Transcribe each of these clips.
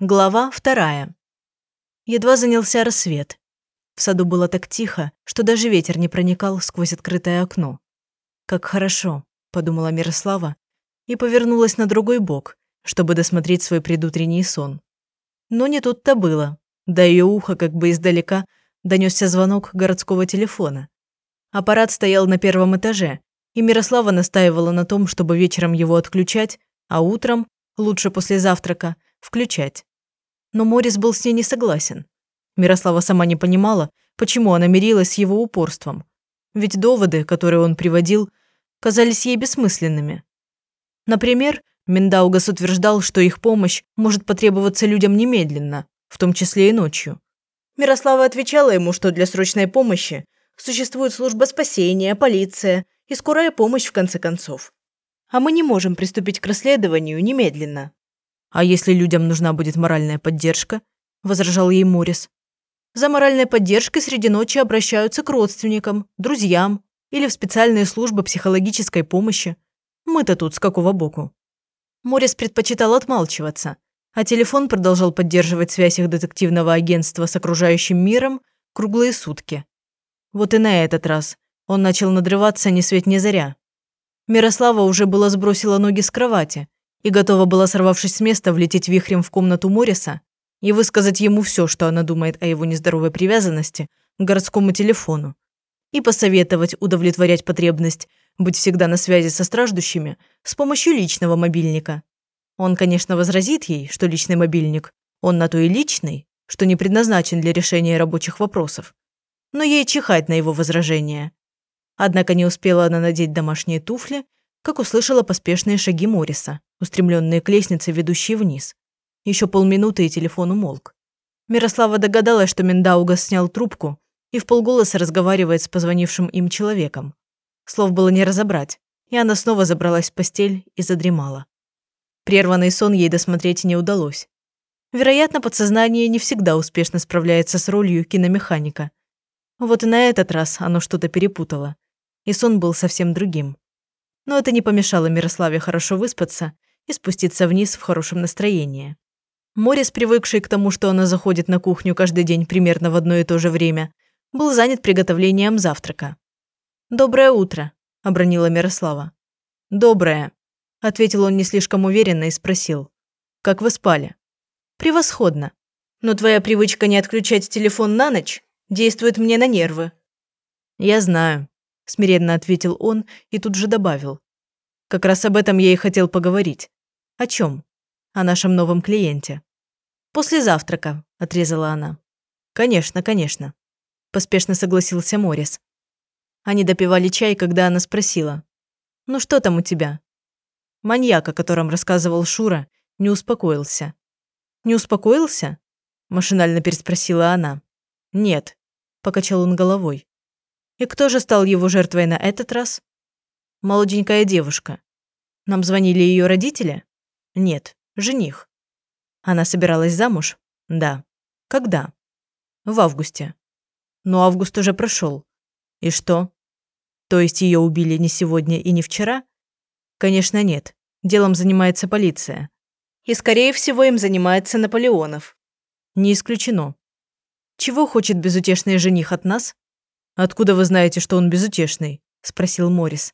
Глава вторая. Едва занялся рассвет. В саду было так тихо, что даже ветер не проникал сквозь открытое окно. «Как хорошо», – подумала Мирослава и повернулась на другой бок, чтобы досмотреть свой предутренний сон. Но не тут-то было. До ее уха, как бы издалека, донесся звонок городского телефона. Аппарат стоял на первом этаже, и Мирослава настаивала на том, чтобы вечером его отключать, а утром, лучше после завтрака, включать. Но Морис был с ней не согласен. Мирослава сама не понимала, почему она мирилась с его упорством. Ведь доводы, которые он приводил, казались ей бессмысленными. Например, Миндаугас утверждал, что их помощь может потребоваться людям немедленно, в том числе и ночью. Мирослава отвечала ему, что для срочной помощи существует служба спасения, полиция и скорая помощь в конце концов. А мы не можем приступить к расследованию немедленно. «А если людям нужна будет моральная поддержка?» – возражал ей Морис. «За моральной поддержкой среди ночи обращаются к родственникам, друзьям или в специальные службы психологической помощи. Мы-то тут с какого боку?» Морис предпочитал отмалчиваться, а телефон продолжал поддерживать связь их детективного агентства с окружающим миром круглые сутки. Вот и на этот раз он начал надрываться ни свет ни заря. Мирослава уже было сбросила ноги с кровати и готова была, сорвавшись с места, влететь вихрем в комнату Мориса и высказать ему все, что она думает о его нездоровой привязанности к городскому телефону, и посоветовать удовлетворять потребность быть всегда на связи со страждущими с помощью личного мобильника. Он, конечно, возразит ей, что личный мобильник, он на то и личный, что не предназначен для решения рабочих вопросов. Но ей чихать на его возражения. Однако не успела она надеть домашние туфли, как услышала поспешные шаги Мориса, устремленные к лестнице, ведущей вниз. Еще полминуты, и телефон умолк. Мирослава догадалась, что Миндаугас снял трубку и в полголоса разговаривает с позвонившим им человеком. Слов было не разобрать, и она снова забралась в постель и задремала. Прерванный сон ей досмотреть не удалось. Вероятно, подсознание не всегда успешно справляется с ролью киномеханика. Вот и на этот раз оно что-то перепутало, и сон был совсем другим но это не помешало Мирославе хорошо выспаться и спуститься вниз в хорошем настроении. Морис, привыкший к тому, что она заходит на кухню каждый день примерно в одно и то же время, был занят приготовлением завтрака. «Доброе утро», – обронила Мирослава. «Доброе», – ответил он не слишком уверенно и спросил. «Как вы спали?» «Превосходно. Но твоя привычка не отключать телефон на ночь действует мне на нервы». «Я знаю», смиренно ответил он и тут же добавил. Как раз об этом я и хотел поговорить. О чем? О нашем новом клиенте. После завтрака, отрезала она. Конечно, конечно. Поспешно согласился Морис. Они допивали чай, когда она спросила. «Ну что там у тебя?» Маньяк, о котором рассказывал Шура, не успокоился. «Не успокоился?» – машинально переспросила она. «Нет», – покачал он головой. И кто же стал его жертвой на этот раз? Молоденькая девушка. Нам звонили ее родители? Нет, жених. Она собиралась замуж? Да. Когда? В августе. Но август уже прошел. И что? То есть ее убили не сегодня и не вчера? Конечно, нет. Делом занимается полиция. И, скорее всего, им занимается Наполеонов. Не исключено. Чего хочет безутешный жених от нас? «Откуда вы знаете, что он безутешный?» – спросил Морис.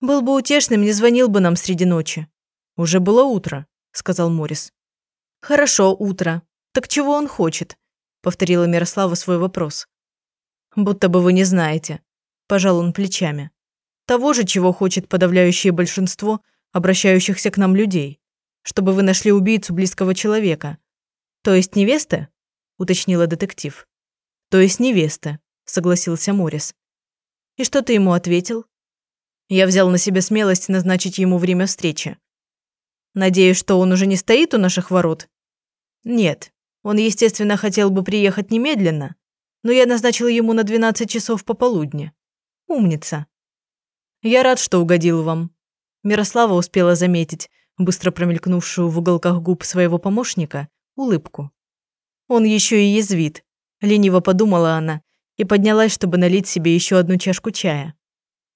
«Был бы утешным, не звонил бы нам среди ночи». «Уже было утро», – сказал Морис. «Хорошо, утро. Так чего он хочет?» – повторила Мирослава свой вопрос. «Будто бы вы не знаете», – пожал он плечами. «Того же, чего хочет подавляющее большинство обращающихся к нам людей, чтобы вы нашли убийцу близкого человека. То есть невесты?» – уточнила детектив. «То есть невесты», – согласился Морис. «И что ты ему ответил?» Я взял на себя смелость назначить ему время встречи. Надеюсь, что он уже не стоит у наших ворот? Нет. Он, естественно, хотел бы приехать немедленно, но я назначил ему на 12 часов пополудни. Умница. Я рад, что угодил вам. Мирослава успела заметить, быстро промелькнувшую в уголках губ своего помощника, улыбку. Он еще и язвит. Лениво подумала она и поднялась, чтобы налить себе еще одну чашку чая.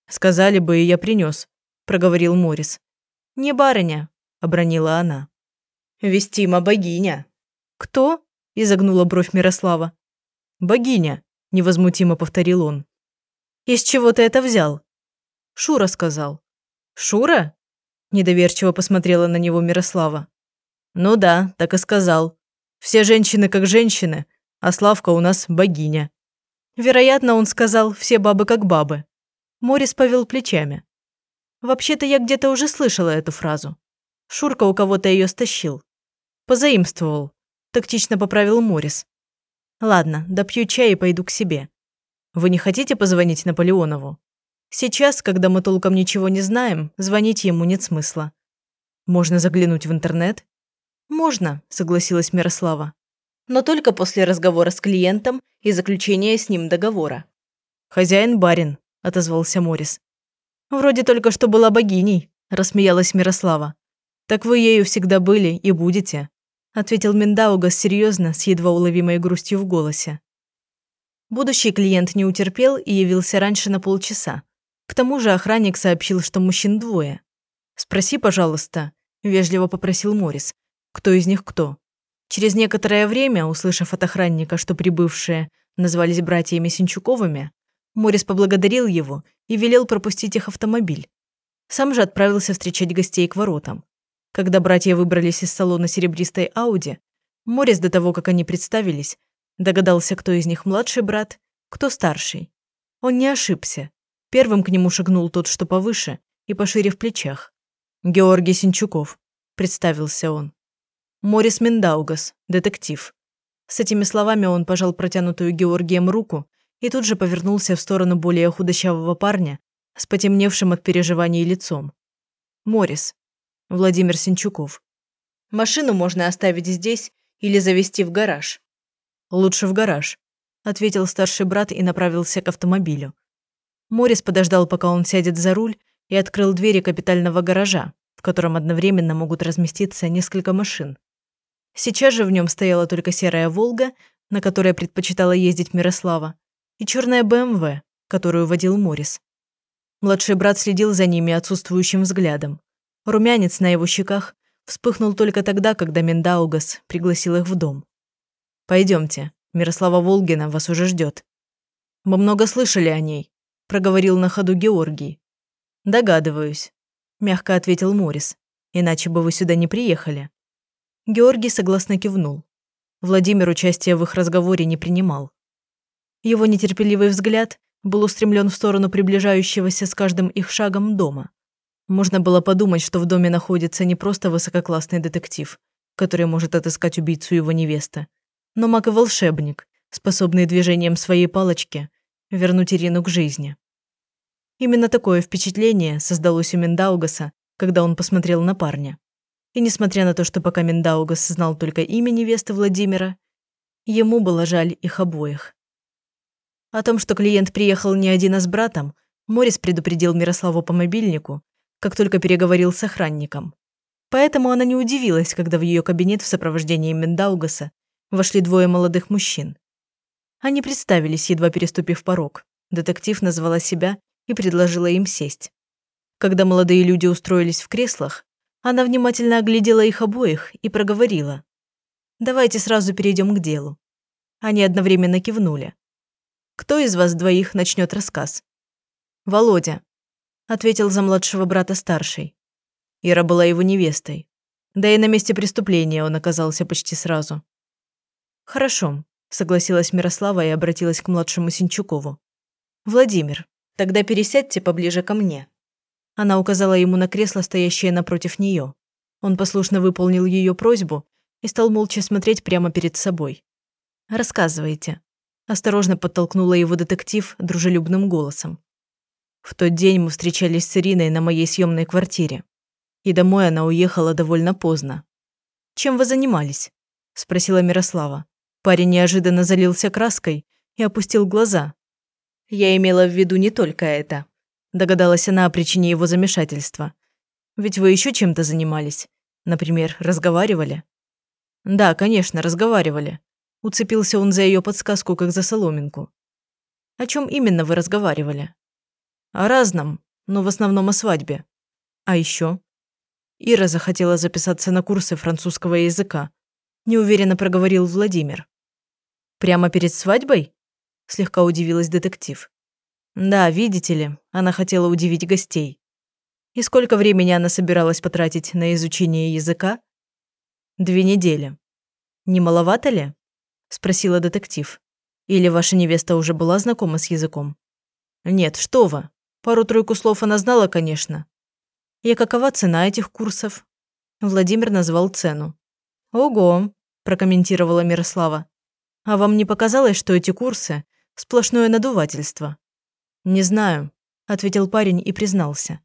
«Сказали бы, и я принес, проговорил Морис. «Не барыня», – обронила она. «Вестима богиня», «Кто?» – изогнула бровь Мирослава. «Богиня», – невозмутимо повторил он. «Из чего ты это взял?» «Шура сказал». «Шура?» – недоверчиво посмотрела на него Мирослава. «Ну да, так и сказал. Все женщины как женщины, а Славка у нас богиня». Вероятно, он сказал «все бабы как бабы». Морис повел плечами. Вообще-то я где-то уже слышала эту фразу. Шурка у кого-то ее стащил. Позаимствовал. Тактично поправил Морис. Ладно, допью чай и пойду к себе. Вы не хотите позвонить Наполеонову? Сейчас, когда мы толком ничего не знаем, звонить ему нет смысла. Можно заглянуть в интернет? Можно, согласилась Мирослава. Но только после разговора с клиентом и заключения с ним договора. Хозяин барин, отозвался Морис. Вроде только что была богиней, рассмеялась Мирослава. Так вы ею всегда были и будете, ответил Миндаугас серьезно, с едва уловимой грустью в голосе. Будущий клиент не утерпел и явился раньше на полчаса. К тому же охранник сообщил, что мужчин двое. «Спроси, пожалуйста», – вежливо попросил Морис, – «кто из них кто?» Через некоторое время, услышав от охранника, что прибывшие назвались братьями Синчуковыми, Морис поблагодарил его и велел пропустить их автомобиль. Сам же отправился встречать гостей к воротам. Когда братья выбрались из салона серебристой Ауди, Морис до того, как они представились, догадался, кто из них младший брат, кто старший. Он не ошибся. Первым к нему шагнул тот, что повыше и пошире в плечах. «Георгий Синчуков», – представился он. «Морис Миндаугас, детектив». С этими словами он пожал протянутую Георгием руку и тут же повернулся в сторону более худощавого парня с потемневшим от переживаний лицом. «Морис, Владимир Синчуков. Машину можно оставить здесь или завести в гараж. Лучше в гараж, ответил старший брат и направился к автомобилю. Морис подождал, пока он сядет за руль, и открыл двери капитального гаража, в котором одновременно могут разместиться несколько машин. Сейчас же в нем стояла только серая «Волга», на которой предпочитала ездить Мирослава, и черная БМВ, которую водил Морис. Младший брат следил за ними отсутствующим взглядом. Румянец на его щеках вспыхнул только тогда, когда Миндаугас пригласил их в дом. Пойдемте, Мирослава Волгина вас уже ждет. Мы много слышали о ней, проговорил на ходу Георгий. Догадываюсь, мягко ответил Морис. Иначе бы вы сюда не приехали. Георгий согласно кивнул. Владимир участия в их разговоре не принимал. Его нетерпеливый взгляд был устремлен в сторону приближающегося с каждым их шагом дома. Можно было подумать, что в доме находится не просто высококлассный детектив, который может отыскать убийцу его невесты, но маг и волшебник, способный движением своей палочки вернуть Ирину к жизни. Именно такое впечатление создалось у Миндаугаса, когда он посмотрел на парня. И несмотря на то, что пока Миндаугас знал только имя невесты Владимира, ему было жаль их обоих. О том, что клиент приехал не один, а с братом, Морис предупредил Мирославу по мобильнику, как только переговорил с охранником. Поэтому она не удивилась, когда в ее кабинет в сопровождении Мендаугаса вошли двое молодых мужчин. Они представились, едва переступив порог. Детектив назвала себя и предложила им сесть. Когда молодые люди устроились в креслах, она внимательно оглядела их обоих и проговорила. «Давайте сразу перейдем к делу». Они одновременно кивнули. «Кто из вас двоих начнет рассказ?» «Володя», ответил за младшего брата старший. Ира была его невестой. Да и на месте преступления он оказался почти сразу. «Хорошо», – согласилась Мирослава и обратилась к младшему Синчукову. «Владимир, тогда пересядьте поближе ко мне». Она указала ему на кресло, стоящее напротив нее. Он послушно выполнил ее просьбу и стал молча смотреть прямо перед собой. «Рассказывайте», – осторожно подтолкнула его детектив дружелюбным голосом. В тот день мы встречались с Ириной на моей съемной квартире. И домой она уехала довольно поздно. «Чем вы занимались?» – спросила Мирослава. Парень неожиданно залился краской и опустил глаза. «Я имела в виду не только это», – догадалась она о причине его замешательства. «Ведь вы еще чем-то занимались? Например, разговаривали?» «Да, конечно, разговаривали». Уцепился он за ее подсказку, как за соломинку. «О чем именно вы разговаривали?» О разном, но в основном о свадьбе. А еще Ира захотела записаться на курсы французского языка. неуверенно проговорил Владимир. Прямо перед свадьбой? Слегка удивилась детектив. Да, видите ли, она хотела удивить гостей. И сколько времени она собиралась потратить на изучение языка? Две недели. Не маловато ли? Спросила детектив. Или ваша невеста уже была знакома с языком? Нет, что вы. Пару-тройку слов она знала, конечно. И какова цена этих курсов? Владимир назвал цену. Ого, прокомментировала Мирослава. А вам не показалось, что эти курсы – сплошное надувательство? Не знаю, ответил парень и признался.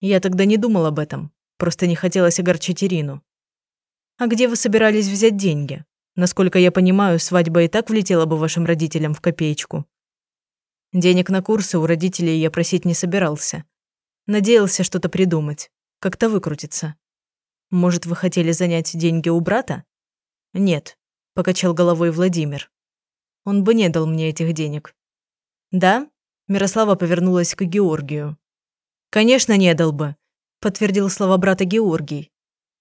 Я тогда не думал об этом, просто не хотелось огорчить Ирину. А где вы собирались взять деньги? Насколько я понимаю, свадьба и так влетела бы вашим родителям в копеечку. Денег на курсы у родителей я просить не собирался. Надеялся что-то придумать, как-то выкрутиться. Может, вы хотели занять деньги у брата? Нет, покачал головой Владимир. Он бы не дал мне этих денег. Да? Мирослава повернулась к Георгию. «Конечно, не дал бы», – подтвердил слова брата Георгий.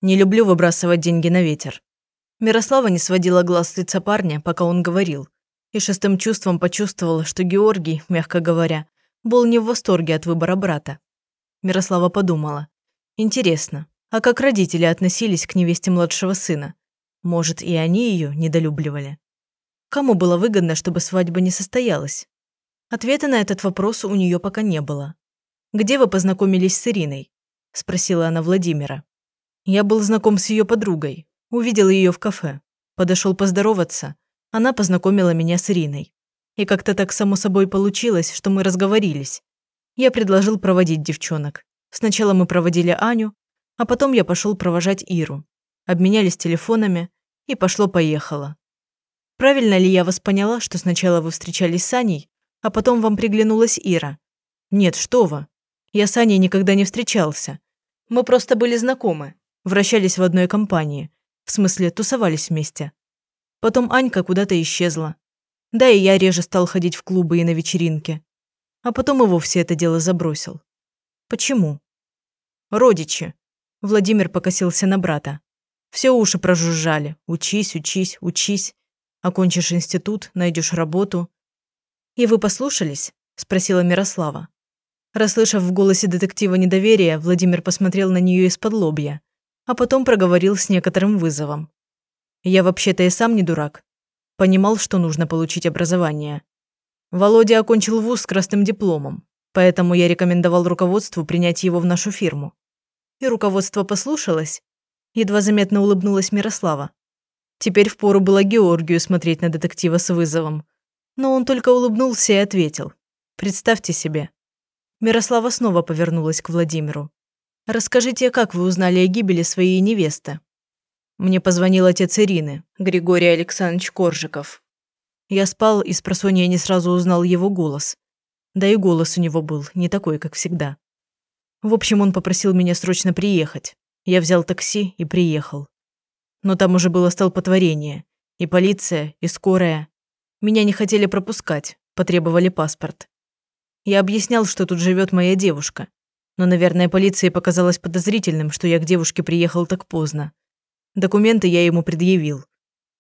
«Не люблю выбрасывать деньги на ветер». Мирослава не сводила глаз с лица парня, пока он говорил, и шестым чувством почувствовала, что Георгий, мягко говоря, был не в восторге от выбора брата. Мирослава подумала. «Интересно, а как родители относились к невесте младшего сына? Может, и они ее недолюбливали? Кому было выгодно, чтобы свадьба не состоялась? Ответа на этот вопрос у нее пока не было. «Где вы познакомились с Ириной?» – спросила она Владимира. «Я был знаком с ее подругой. Увидел ее в кафе. Подошел поздороваться. Она познакомила меня с Ириной. И как-то так само собой получилось, что мы разговорились. Я предложил проводить девчонок. Сначала мы проводили Аню, а потом я пошел провожать Иру. Обменялись телефонами, и пошло-поехало. Правильно ли я вас поняла, что сначала вы встречались с Аней, а потом вам приглянулась Ира? Нет, что вы. Я с Аней никогда не встречался. Мы просто были знакомы, вращались в одной компании. В смысле, тусовались вместе. Потом Анька куда-то исчезла. Да и я реже стал ходить в клубы и на вечеринки. А потом и вовсе это дело забросил. Почему? Родичи. Владимир покосился на брата. Все уши прожужжали. Учись, учись, учись. Окончишь институт, найдешь работу. И вы послушались? Спросила Мирослава. Расслышав в голосе детектива недоверие, Владимир посмотрел на нее из-под лобья, а потом проговорил с некоторым вызовом. «Я вообще-то и сам не дурак. Понимал, что нужно получить образование. Володя окончил вуз с красным дипломом, поэтому я рекомендовал руководству принять его в нашу фирму. И руководство послушалось. Едва заметно улыбнулась Мирослава. Теперь впору было Георгию смотреть на детектива с вызовом. Но он только улыбнулся и ответил. «Представьте себе, Мирослава снова повернулась к Владимиру. «Расскажите, как вы узнали о гибели своей невесты?» Мне позвонил отец Ирины, Григорий Александрович Коржиков. Я спал, и с просонья не сразу узнал его голос. Да и голос у него был не такой, как всегда. В общем, он попросил меня срочно приехать. Я взял такси и приехал. Но там уже было столпотворение. И полиция, и скорая. Меня не хотели пропускать, потребовали паспорт. Я объяснял, что тут живет моя девушка. Но, наверное, полиции показалось подозрительным, что я к девушке приехал так поздно. Документы я ему предъявил.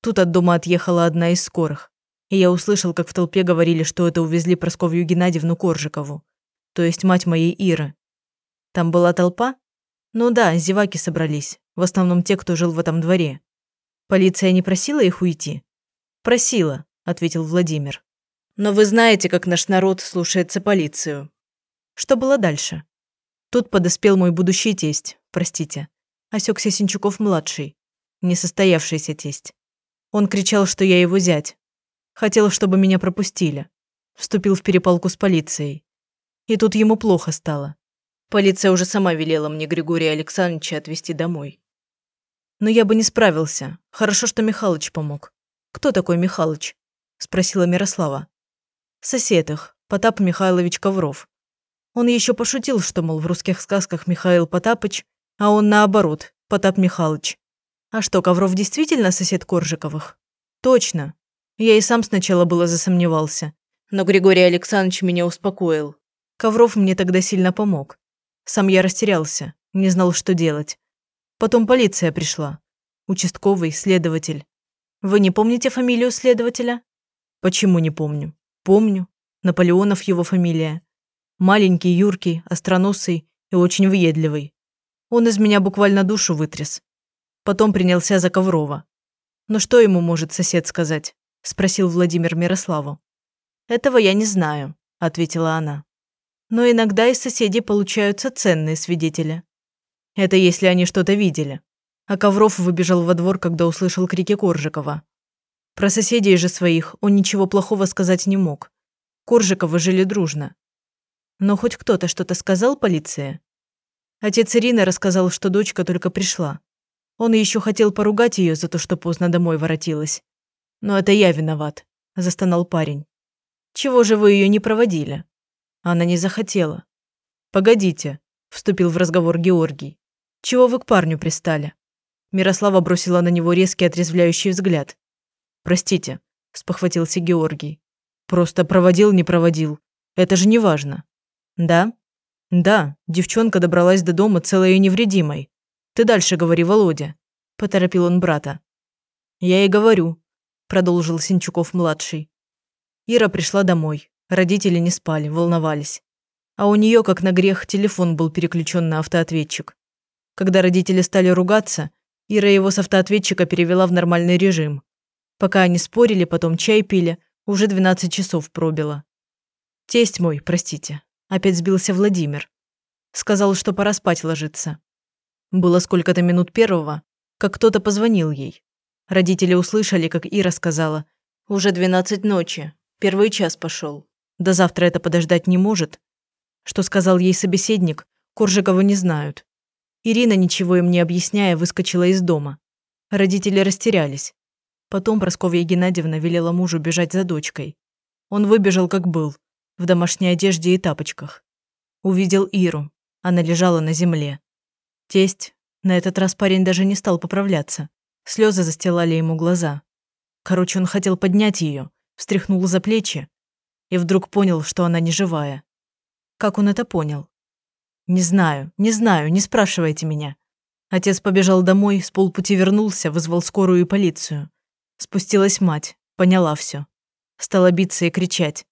Тут от дома отъехала одна из скорых. И я услышал, как в толпе говорили, что это увезли Просковью Геннадьевну Коржикову. То есть мать моей Иры. Там была толпа? Ну да, зеваки собрались. В основном те, кто жил в этом дворе. Полиция не просила их уйти? Просила, ответил Владимир. Но вы знаете, как наш народ слушается полицию. Что было дальше? Тут подоспел мой будущий тесть, простите. Осекся Синчуков-младший, несостоявшийся тесть. Он кричал, что я его зять. Хотел, чтобы меня пропустили. Вступил в перепалку с полицией. И тут ему плохо стало. Полиция уже сама велела мне Григория Александровича отвезти домой. Но я бы не справился. Хорошо, что Михалыч помог. Кто такой Михалыч? Спросила Мирослава. Сосед их, Потап Михайлович Ковров. Он еще пошутил, что, мол, в русских сказках Михаил Потапыч, а он наоборот, Потап Михалыч. А что, Ковров действительно сосед Коржиковых? Точно. Я и сам сначала было засомневался. Но Григорий Александрович меня успокоил. Ковров мне тогда сильно помог. Сам я растерялся, не знал, что делать. Потом полиция пришла. Участковый, следователь. Вы не помните фамилию следователя? Почему не помню? Помню. Наполеонов его фамилия. Маленький, юркий, остроносый и очень въедливый. Он из меня буквально душу вытряс. Потом принялся за Коврова. Но что ему может сосед сказать? Спросил Владимир Мирославу. Этого я не знаю, ответила она. Но иногда из соседей получаются ценные свидетели. Это если они что-то видели. А Ковров выбежал во двор, когда услышал крики Коржикова. Про соседей же своих он ничего плохого сказать не мог. Коржиковы жили дружно. Но хоть кто-то что-то сказал полиции? Отец Ирины рассказал, что дочка только пришла. Он еще хотел поругать ее за то, что поздно домой воротилась. «Но это я виноват», – застонал парень. «Чего же вы ее не проводили?» Она не захотела. «Погодите», – вступил в разговор Георгий. «Чего вы к парню пристали?» Мирослава бросила на него резкий отрезвляющий взгляд. «Простите», – спохватился Георгий. «Просто проводил, не проводил. Это же не важно». «Да?» «Да, девчонка добралась до дома целой и невредимой. Ты дальше говори, Володя», – поторопил он брата. «Я и говорю», – продолжил Синчуков-младший. Ира пришла домой. Родители не спали, волновались. А у нее, как на грех, телефон был переключен на автоответчик. Когда родители стали ругаться, Ира его с автоответчика перевела в нормальный режим. Пока они спорили, потом чай пили, уже 12 часов пробило. Тесть мой, простите, опять сбился Владимир. Сказал, что пора спать ложиться. Было сколько-то минут первого, как кто-то позвонил ей. Родители услышали, как Ира сказала, «Уже 12 ночи, первый час пошел. До завтра это подождать не может». Что сказал ей собеседник, Коржиковы не знают. Ирина, ничего им не объясняя, выскочила из дома. Родители растерялись. Потом Просковья Геннадьевна велела мужу бежать за дочкой. Он выбежал, как был, в домашней одежде и тапочках. Увидел Иру. Она лежала на земле. Тесть. На этот раз парень даже не стал поправляться. Слезы застилали ему глаза. Короче, он хотел поднять ее, встряхнул за плечи и вдруг понял, что она не живая. Как он это понял? «Не знаю, не знаю, не спрашивайте меня». Отец побежал домой, с полпути вернулся, вызвал скорую и полицию. Спустилась мать, поняла все. Стала биться и кричать.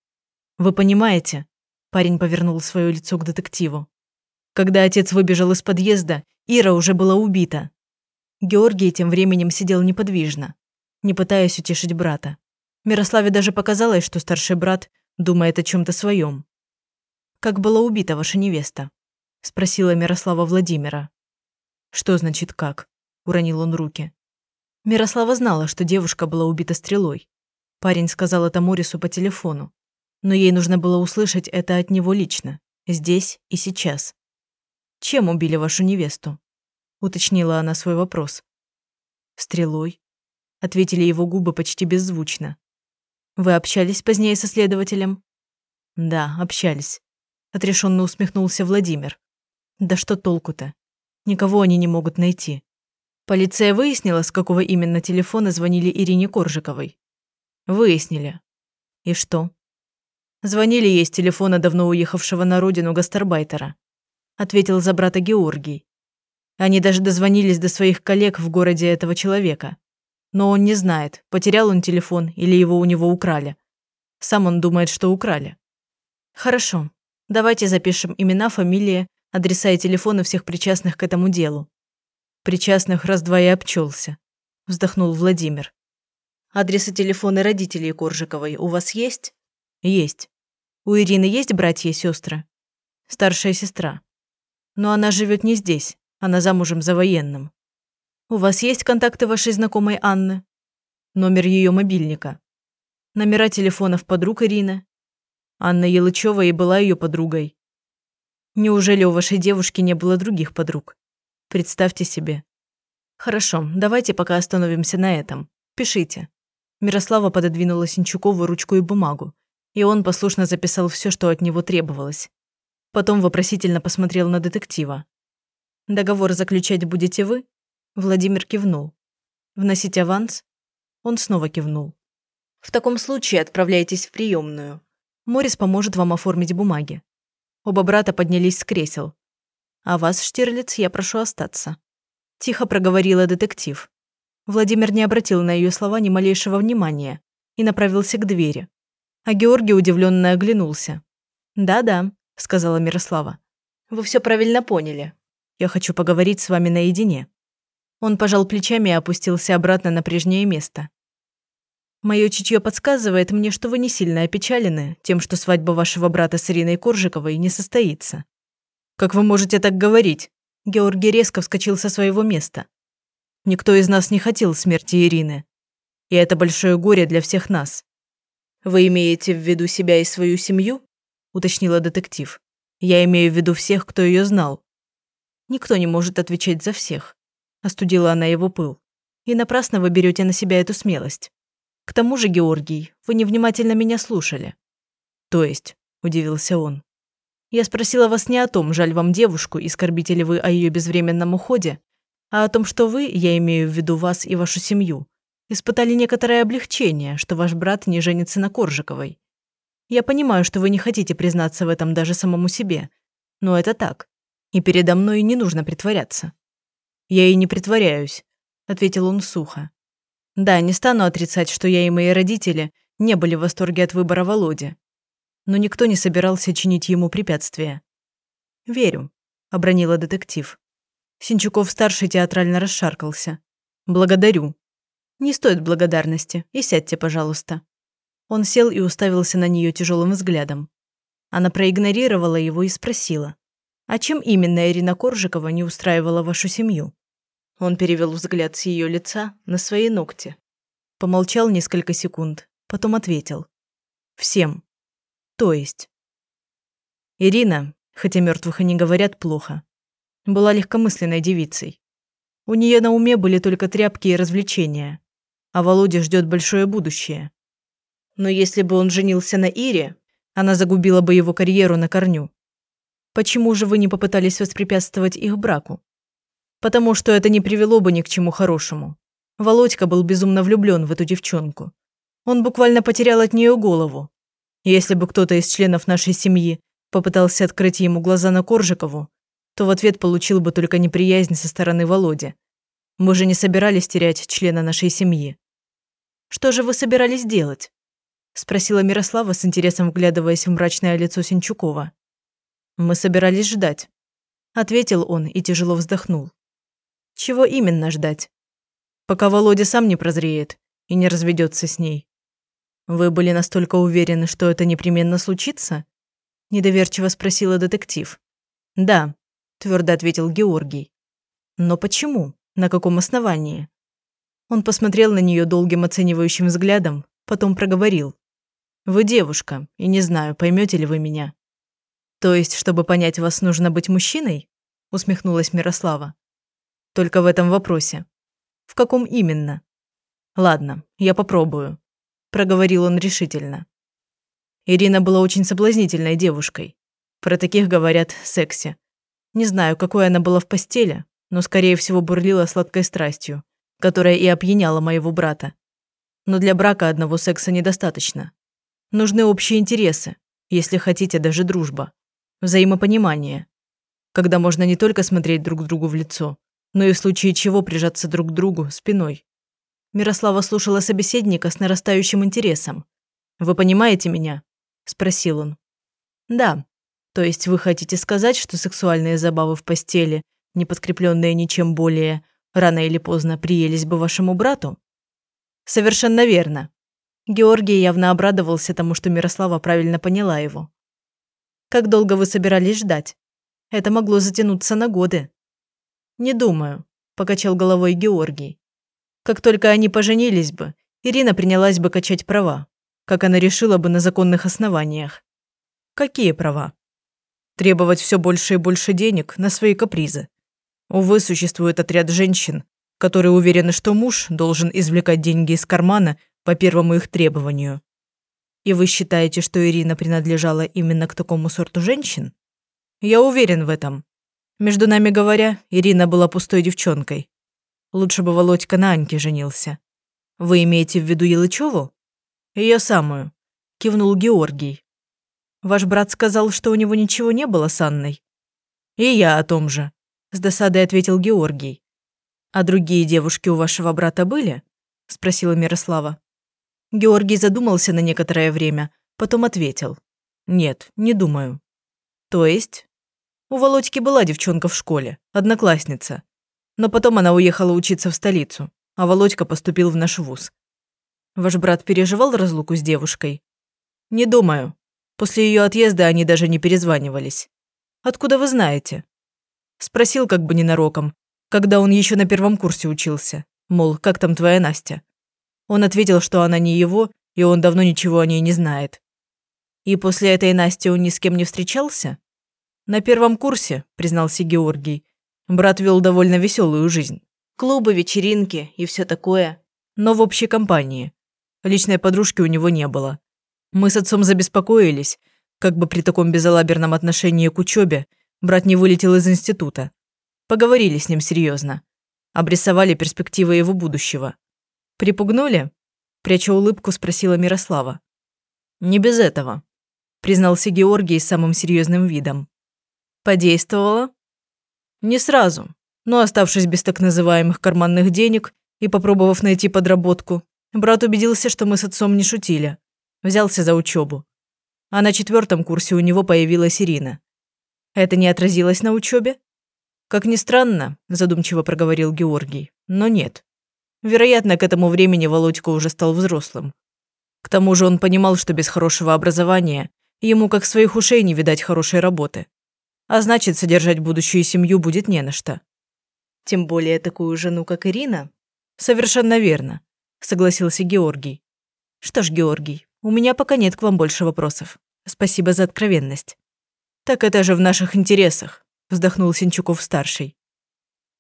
«Вы понимаете?» Парень повернул свое лицо к детективу. Когда отец выбежал из подъезда, Ира уже была убита. Георгий тем временем сидел неподвижно, не пытаясь утешить брата. Мирославе даже показалось, что старший брат думает о чем то своем. «Как была убита ваша невеста?» – спросила Мирослава Владимира. «Что значит как?» – уронил он руки. Мирослава знала, что девушка была убита стрелой. Парень сказал это Морису по телефону. Но ей нужно было услышать это от него лично, здесь и сейчас. «Чем убили вашу невесту?» – уточнила она свой вопрос. «Стрелой», – ответили его губы почти беззвучно. «Вы общались позднее со следователем?» «Да, общались», – отрешенно усмехнулся Владимир. Да что толку-то? Никого они не могут найти. Полиция выяснила, с какого именно телефона звонили Ирине Коржиковой? Выяснили. И что? Звонили ей с телефона давно уехавшего на родину гастарбайтера. Ответил за брата Георгий. Они даже дозвонились до своих коллег в городе этого человека. Но он не знает, потерял он телефон или его у него украли. Сам он думает, что украли. Хорошо. Давайте запишем имена, фамилии, адреса и телефоны всех причастных к этому делу. Причастных раз-два и обчелся, вздохнул Владимир. Адресы телефоны родителей Коржиковой у вас есть? Есть. У Ирины есть братья и сестры? Старшая сестра. Но она живет не здесь, она замужем за военным. У вас есть контакты вашей знакомой Анны? Номер ее мобильника. Номера телефонов подруг Ирины. Анна Елычева и была ее подругой. Неужели у вашей девушки не было других подруг? Представьте себе. Хорошо, давайте пока остановимся на этом. Пишите. Мирослава пододвинула Синчукову ручку и бумагу, и он послушно записал все, что от него требовалось. Потом вопросительно посмотрел на детектива. «Договор заключать будете вы?» Владимир кивнул. «Вносить аванс?» Он снова кивнул. «В таком случае отправляйтесь в приемную. Морис поможет вам оформить бумаги. Оба брата поднялись с кресел. «А вас, Штирлиц, я прошу остаться», – тихо проговорила детектив. Владимир не обратил на ее слова ни малейшего внимания и направился к двери. А Георгий удивленно оглянулся. «Да-да», – сказала Мирослава. «Вы все правильно поняли. Я хочу поговорить с вами наедине». Он пожал плечами и опустился обратно на прежнее место. Мое чутье подсказывает мне, что вы не сильно опечалены тем, что свадьба вашего брата с Ириной Коржиковой не состоится. Как вы можете так говорить? Георгий резко вскочил со своего места. Никто из нас не хотел смерти Ирины. И это большое горе для всех нас. Вы имеете в виду себя и свою семью? уточнила детектив. Я имею в виду всех, кто ее знал. Никто не может отвечать за всех. Остудила она его пыл. И напрасно вы берете на себя эту смелость. К тому же, Георгий, вы невнимательно меня слушали. То есть, удивился он. Я спросила вас не о том, жаль вам девушку и скорбите ли вы о ее безвременном уходе, а о том, что вы, я имею в виду вас и вашу семью, испытали некоторое облегчение, что ваш брат не женится на Коржиковой. Я понимаю, что вы не хотите признаться в этом даже самому себе, но это так, и передо мной не нужно притворяться. Я и не притворяюсь, ответил он сухо. Да, не стану отрицать, что я и мои родители не были в восторге от выбора Володи. Но никто не собирался чинить ему препятствия. «Верю», – обронила детектив. Синчуков-старший театрально расшаркался. «Благодарю». «Не стоит благодарности. И сядьте, пожалуйста». Он сел и уставился на нее тяжелым взглядом. Она проигнорировала его и спросила. «А чем именно Ирина Коржикова не устраивала вашу семью?» Он перевел взгляд с ее лица на свои ногти. Помолчал несколько секунд, потом ответил. «Всем. То есть?» Ирина, хотя мертвых и не говорят плохо, была легкомысленной девицей. У нее на уме были только тряпки и развлечения, а Володя ждет большое будущее. Но если бы он женился на Ире, она загубила бы его карьеру на корню. Почему же вы не попытались воспрепятствовать их браку? потому что это не привело бы ни к чему хорошему. Володька был безумно влюблен в эту девчонку. Он буквально потерял от нее голову. Если бы кто-то из членов нашей семьи попытался открыть ему глаза на Коржикову, то в ответ получил бы только неприязнь со стороны Володи. Мы же не собирались терять члена нашей семьи. «Что же вы собирались делать?» – спросила Мирослава с интересом вглядываясь в мрачное лицо Синчукова. «Мы собирались ждать», – ответил он и тяжело вздохнул. Чего именно ждать? Пока Володя сам не прозреет и не разведется с ней. Вы были настолько уверены, что это непременно случится? Недоверчиво спросила детектив. Да, твердо ответил Георгий. Но почему? На каком основании? Он посмотрел на нее долгим оценивающим взглядом, потом проговорил. «Вы девушка, и не знаю, поймете ли вы меня». «То есть, чтобы понять вас, нужно быть мужчиной?» усмехнулась Мирослава. Только в этом вопросе. В каком именно? Ладно, я попробую, проговорил он решительно. Ирина была очень соблазнительной девушкой. Про таких говорят сексе. Не знаю, какой она была в постели, но, скорее всего, бурлила сладкой страстью, которая и опьяняла моего брата. Но для брака одного секса недостаточно. Нужны общие интересы, если хотите, даже дружба. Взаимопонимание. Когда можно не только смотреть друг другу в лицо, но и в случае чего прижаться друг к другу спиной. Мирослава слушала собеседника с нарастающим интересом. «Вы понимаете меня?» – спросил он. «Да. То есть вы хотите сказать, что сексуальные забавы в постели, не подкрепленные ничем более, рано или поздно приелись бы вашему брату?» «Совершенно верно». Георгий явно обрадовался тому, что Мирослава правильно поняла его. «Как долго вы собирались ждать? Это могло затянуться на годы». «Не думаю», – покачал головой Георгий. «Как только они поженились бы, Ирина принялась бы качать права, как она решила бы на законных основаниях». «Какие права?» «Требовать все больше и больше денег на свои капризы. Увы, существует отряд женщин, которые уверены, что муж должен извлекать деньги из кармана по первому их требованию. И вы считаете, что Ирина принадлежала именно к такому сорту женщин? Я уверен в этом. Между нами говоря, Ирина была пустой девчонкой. Лучше бы Володька на Аньке женился. Вы имеете в виду Елычеву? Ее самую. Кивнул Георгий. Ваш брат сказал, что у него ничего не было с Анной. И я о том же. С досадой ответил Георгий. «А другие девушки у вашего брата были?» – спросила Мирослава. Георгий задумался на некоторое время, потом ответил. «Нет, не думаю». «То есть?» «У Володьки была девчонка в школе, одноклассница. Но потом она уехала учиться в столицу, а Володька поступил в наш вуз. Ваш брат переживал разлуку с девушкой?» «Не думаю. После ее отъезда они даже не перезванивались. Откуда вы знаете?» Спросил как бы ненароком, когда он еще на первом курсе учился. Мол, как там твоя Настя? Он ответил, что она не его, и он давно ничего о ней не знает. И после этой Насти он ни с кем не встречался? На первом курсе, признался Георгий. Брат вел довольно веселую жизнь. Клубы, вечеринки и все такое. Но в общей компании. Личной подружки у него не было. Мы с отцом забеспокоились, как бы при таком безалаберном отношении к учебе брат не вылетел из института. Поговорили с ним серьезно. Обрисовали перспективы его будущего. «Припугнули?» Пряча улыбку, спросила Мирослава. «Не без этого», признался Георгий с самым серьезным видом. «Подействовало?» «Не сразу, но оставшись без так называемых карманных денег и попробовав найти подработку, брат убедился, что мы с отцом не шутили. Взялся за учебу. А на четвертом курсе у него появилась Ирина. Это не отразилось на учебе? Как ни странно, задумчиво проговорил Георгий, но нет. Вероятно, к этому времени Володька уже стал взрослым. К тому же он понимал, что без хорошего образования ему как своих ушей не видать хорошей работы. А значит, содержать будущую семью будет не на что. Тем более такую жену, как Ирина? Совершенно верно, согласился Георгий. Что ж, Георгий, у меня пока нет к вам больше вопросов. Спасибо за откровенность. Так это же в наших интересах, вздохнул Синчуков-старший.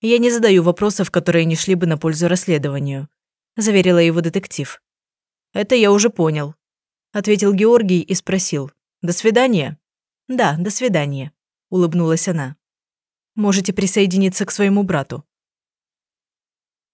«Я не задаю вопросов, которые не шли бы на пользу расследованию», – заверила его детектив. «Это я уже понял», – ответил Георгий и спросил. «До свидания?» «Да, до свидания», – улыбнулась она. «Можете присоединиться к своему брату.